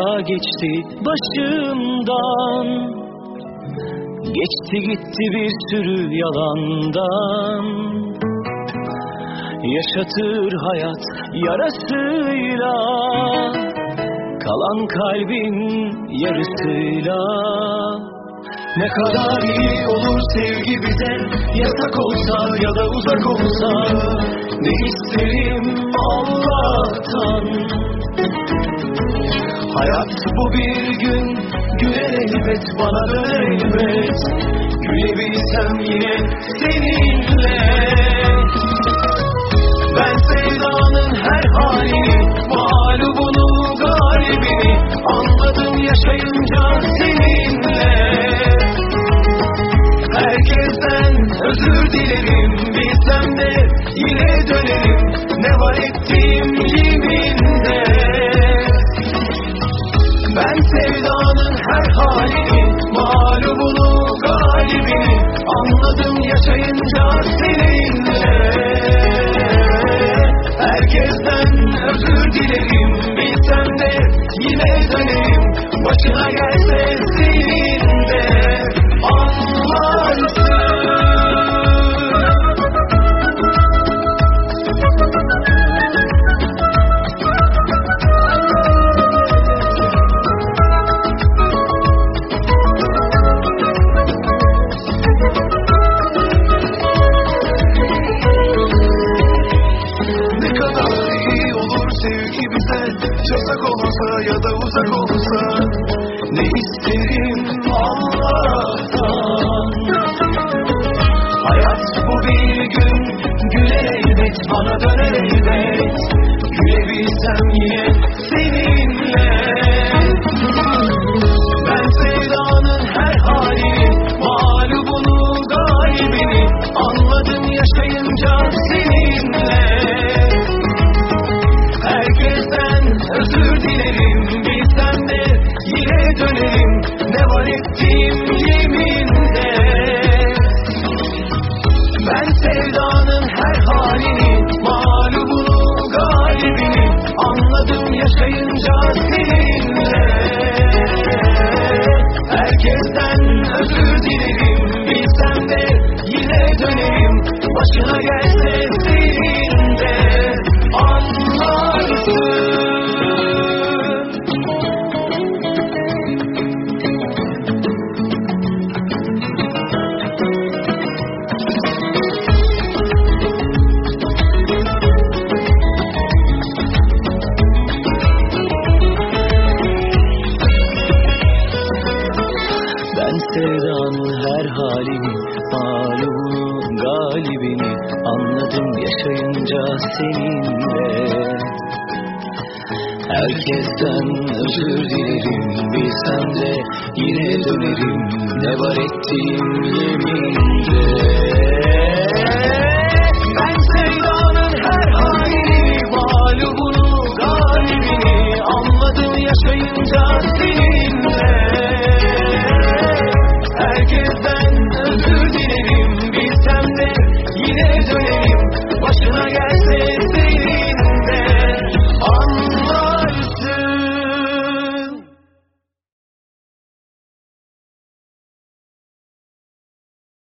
geçti başımdan. Geçti gitti bir sürü yalandan. Yaşatır hayat yarasıyla. Kalan kalbin yarısıyla Ne kadar iyi olur sevgi bize Yasak olsa ya da uzak olsa Ne isterim Allah'tan? Hayat bu bir gün Güler elbet bana döner elbet. Gülebilsem yine seninle Anladım yaşayınca seninle Herkesten özür dilerim. Bilsem de yine dönerim. Başına gelse ya da uzak olsa Ne isterim Allah'tan? Hayat bu bir gün Güler elbet bana döner elbet Gülebilsem yine seninle var yeminde Ben sevdanın her halini Mağlubunu galibini Anladım yaşayınca seninle. Herkesten özür dilerim sevdanın her halini Mağlubunu galibini Anladım yaşayınca seninle. Herkesten özür dilerim Bilsem de yine dönerim. Ne var ettiğim yeminde